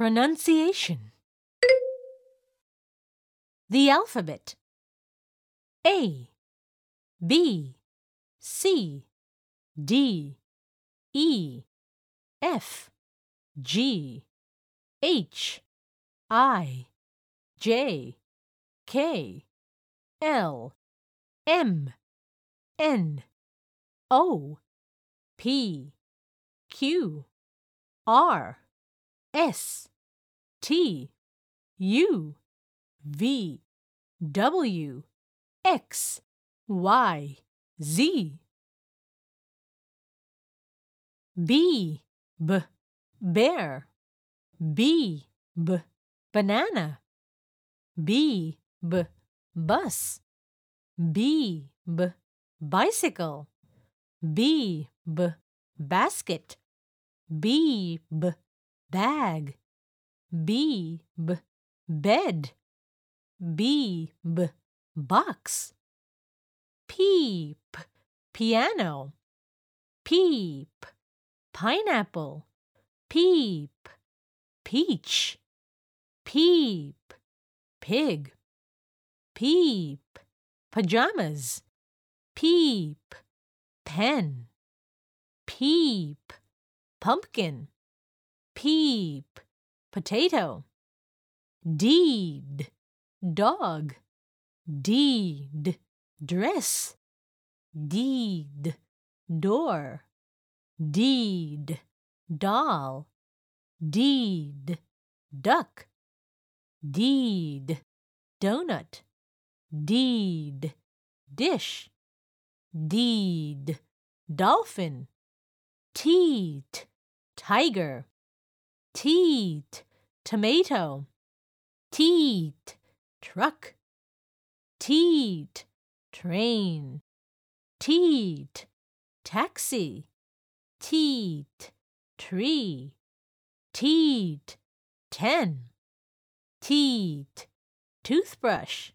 Pronunciation. The alphabet. A B C D E F G H I J K L M N O P Q R S T U V W X Y Z. B B bear. B B banana. B B bus. B B bicycle. B B basket. B B bag B B bed. B B box. P P piano. Peep. Pineapple. Peep. Peach. Peep. Pig. Peep. Pajamas. Peep. Pen. Peep. Pumpkin. Peep, potato. Deed, dog. Deed, dress. Deed, door. Deed, doll. Deed, duck. Deed, donut. Deed, dish. Deed, dolphin. Teat, tiger teat, tomato, teat, truck, teat, train, teat, taxi, teat, tree, teat, ten, teat, toothbrush,